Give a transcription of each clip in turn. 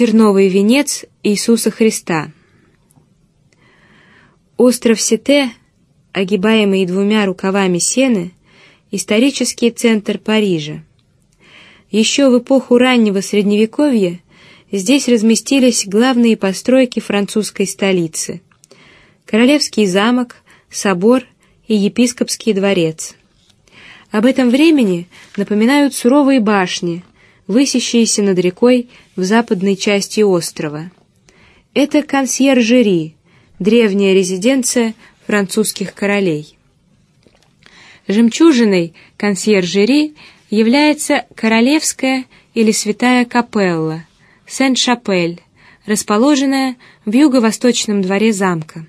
Терновый венец Иисуса Христа. Остров Сите, огибаемый двумя рукавами Сены, исторический центр Парижа. Еще в эпоху раннего средневековья здесь разместились главные постройки французской столицы: королевский замок, собор и епископский дворец. Об этом времени напоминают суровые башни, высящиеся над рекой в западной части острова. Это консьержери, древняя резиденция французских королей. Жемчужиной консьержери является королевская или святая капелла Сен-Шапель, расположенная в юго-восточном дворе замка.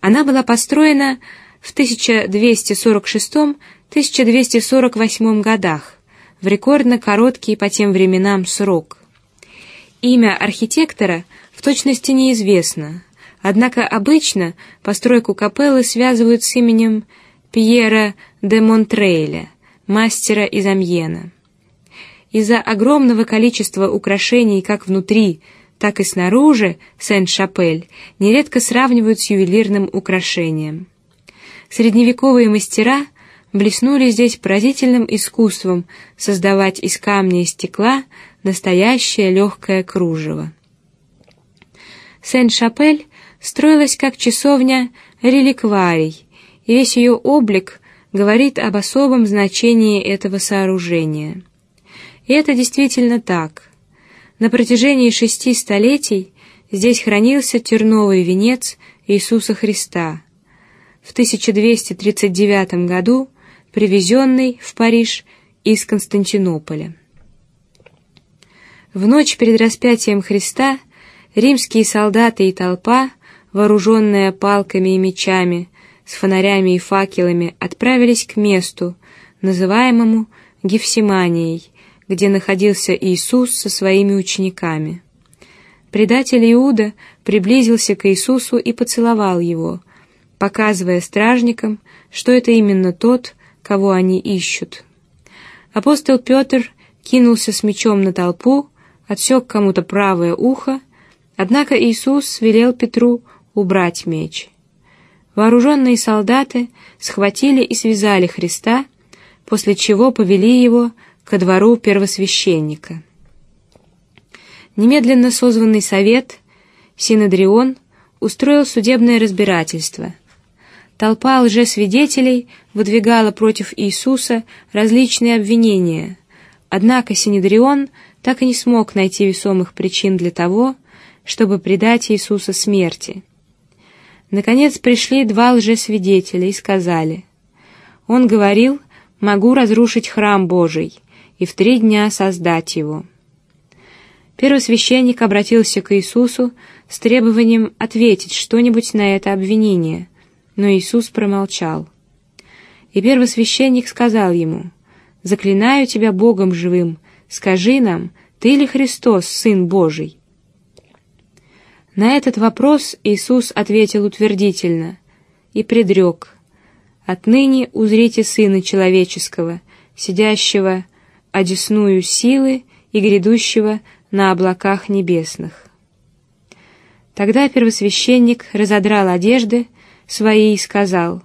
Она была построена в 1246-1248 годах в рекордно короткий по тем временам срок. Имя архитектора в точности неизвестно, однако обычно постройку капеллы связывают с именем Пьера де Монтрейля, мастера из Амьена. Из-за огромного количества украшений как внутри, так и снаружи Сен-Шапель нередко сравнивают с ювелирным украшением. Средневековые мастера блеснули здесь поразительным искусством создавать из камня и стекла настоящее легкое кружево. Сен-Шапель строилась как часовня реликварий, и весь ее облик говорит об особом значении этого сооружения. И это действительно так. На протяжении шести столетий здесь хранился терновый венец Иисуса Христа. В 1239 году привезенный в Париж из Константинополя. В ночь перед распятием Христа римские солдаты и толпа, вооруженная палками и мечами, с фонарями и факелами, отправились к месту, называемому Гефсиманией, где находился Иисус со своими учениками. Предатель Иуда приблизился к Иисусу и поцеловал его, показывая стражникам, что это именно тот, кого они ищут. Апостол Петр кинулся с мечом на толпу, отсек кому-то правое ухо, однако Иисус велел Петру убрать меч. Вооруженные солдаты схватили и связали Христа, после чего повели его ко двору первосвященника. Немедленно созванный совет Синодрион устроил судебное разбирательство. Толпа лжесвидетелей выдвигала против Иисуса различные обвинения, однако Синедрион так и не смог найти весомых причин для того, чтобы предать Иисуса смерти. Наконец пришли два лжесвидетеля и сказали: Он говорил, могу разрушить храм Божий и в три дня создать его. Первосвященник обратился к Иисусу с требованием ответить что-нибудь на это обвинение но Иисус промолчал. И первосвященник сказал ему: "Заклинаю тебя Богом живым, скажи нам, ты ли Христос, Сын Божий?" На этот вопрос Иисус ответил утвердительно и предрек: "Отныне узрите Сына Человеческого, сидящего одесную силы и грядущего на облаках небесных". Тогда первосвященник разодрал одежды свои и сказал: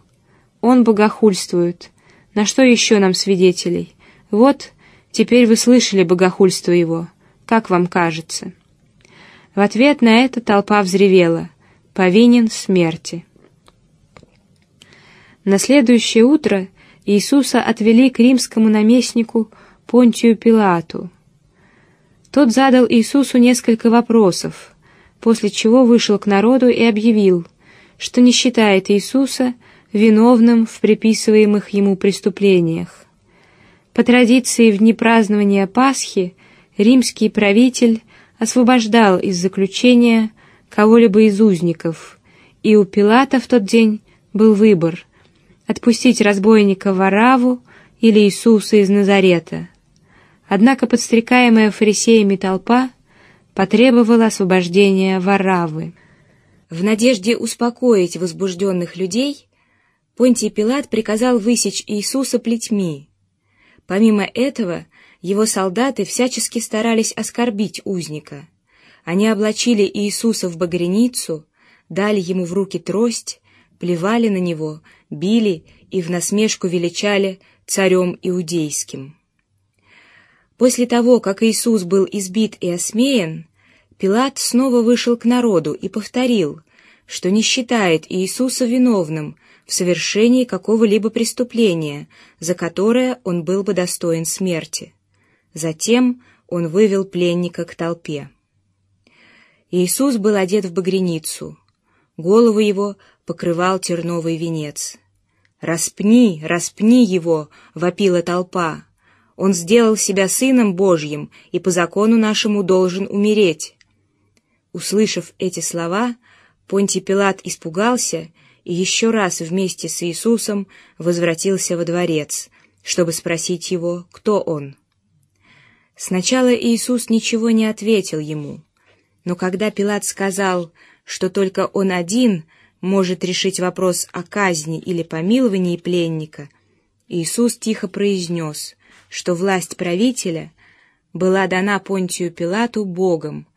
Он богохульствует. На что еще нам свидетелей? Вот теперь вы слышали богохульство его. Как вам кажется? В ответ на это толпа взревела: повинен смерти. На следующее утро Иисуса отвели к римскому наместнику Понтию Пилату. Тот задал Иисусу несколько вопросов, после чего вышел к народу и объявил что не считает Иисуса виновным в приписываемых ему преступлениях. По традиции в дни празднования Пасхи римский правитель освобождал из заключения кого-либо из узников, и у Пилата в тот день был выбор: отпустить разбойника Вараву или Иисуса из Назарета. Однако подстрекаемая фарисеями толпа потребовала освобождения Варавы. В надежде успокоить возбужденных людей, Понтий Пилат приказал высечь Иисуса плетьми. Помимо этого, его солдаты всячески старались оскорбить узника. Они облачили Иисуса в багряницу, дали ему в руки трость, плевали на него, били и в насмешку величали царем иудейским. После того, как Иисус был избит и осмеян, Пилат снова вышел к народу и повторил, что не считает Иисуса виновным в совершении какого-либо преступления, за которое он был бы достоин смерти. Затем он вывел пленника к толпе. Иисус был одет в багряницу, голову его покрывал терновый венец. «Распни, распни его!» — вопила толпа. Он сделал себя сыном Божьим и по закону нашему должен умереть. Услышав эти слова, Понтий Пилат испугался и еще раз вместе с Иисусом возвратился во дворец, чтобы спросить его, кто он. Сначала Иисус ничего не ответил ему, но когда Пилат сказал, что только он один может решить вопрос о казни или помиловании пленника, Иисус тихо произнес: что власть правителя была дана Понтию Пилату Богом,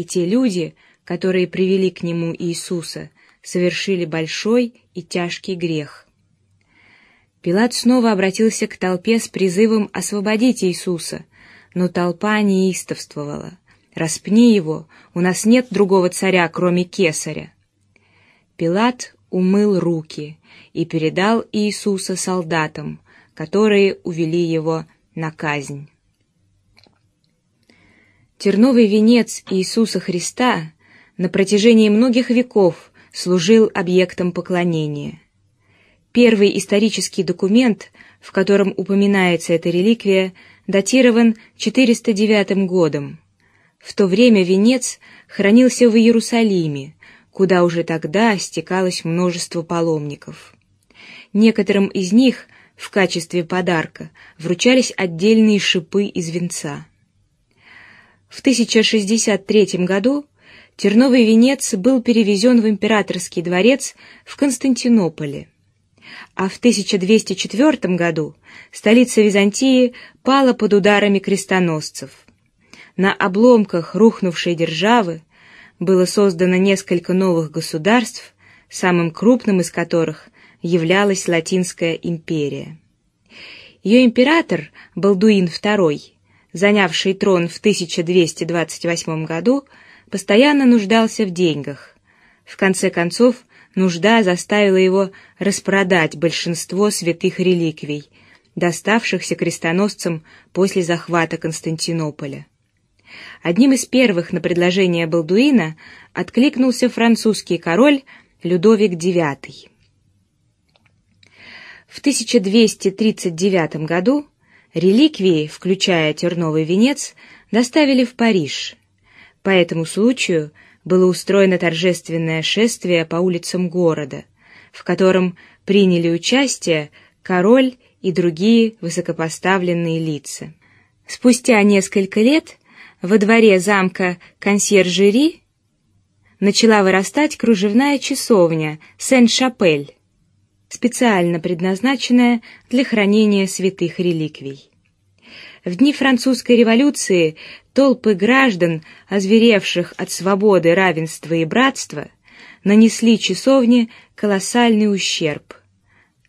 и те люди, которые привели к нему Иисуса, совершили большой и тяжкий грех. Пилат снова обратился к толпе с призывом освободить Иисуса, но толпа неистовствовала. Распни его, у нас нет другого царя, кроме кесаря. Пилат умыл руки и передал Иисуса солдатам, которые увели его на казнь. Терновый венец Иисуса Христа на протяжении многих веков служил объектом поклонения. Первый исторический документ, в котором упоминается эта реликвия, датирован 409 годом. В то время венец хранился в Иерусалиме, куда уже тогда стекалось множество паломников. Некоторым из них в качестве подарка вручались отдельные шипы из венца. В 1063 году терновый венец был перевезен в императорский дворец в Константинополе, а в 1204 году столица Византии пала под ударами крестоносцев. На обломках рухнувшей державы было создано несколько новых государств, самым крупным из которых являлась Латинская империя. Ее император Балдуин II, занявший трон в 1228 году, постоянно нуждался в деньгах. В конце концов, нужда заставила его распродать большинство святых реликвий, доставшихся крестоносцам после захвата Константинополя. Одним из первых на предложение Балдуина откликнулся французский король Людовик IX. В 1239 году реликвии, включая терновый венец, доставили в Париж. По этому случаю было устроено торжественное шествие по улицам города, в котором приняли участие король и другие высокопоставленные лица. Спустя несколько лет во дворе замка Консьержери начала вырастать кружевная часовня Сен-Шапель специально предназначенная для хранения святых реликвий. В дни французской революции толпы граждан, озверевших от свободы, равенства и братства, нанесли часовне колоссальный ущерб.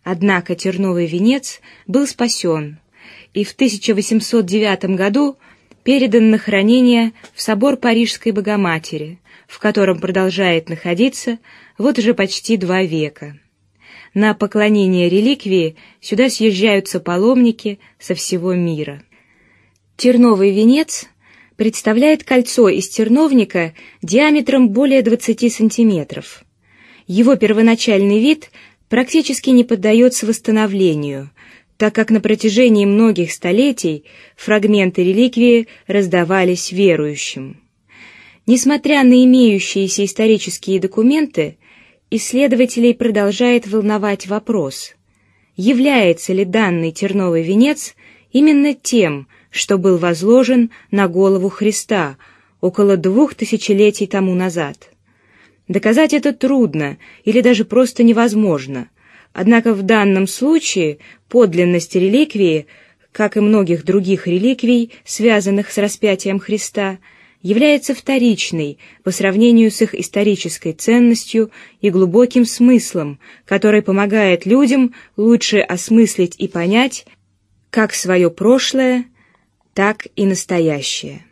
Однако терновый венец был спасен и в 1809 году передан на хранение в собор Парижской Богоматери, в котором продолжает находиться вот уже почти два века. На поклонение реликвии сюда съезжаются паломники со всего мира. Терновый венец представляет кольцо из терновника диаметром более 20 сантиметров. Его первоначальный вид практически не поддается восстановлению, так как на протяжении многих столетий фрагменты реликвии раздавались верующим. Несмотря на имеющиеся исторические документы, исследователей продолжает волновать вопрос: является ли данный терновый венец именно тем, что был возложен на голову Христа около двух тысячелетий тому назад? Доказать это трудно или даже просто невозможно. Однако в данном случае подлинность реликвии как и многих других реликвий, связанных с распятием Христа, является вторичной по сравнению с их исторической ценностью и глубоким смыслом, который помогает людям лучше осмыслить и понять как свое прошлое, так и настоящее.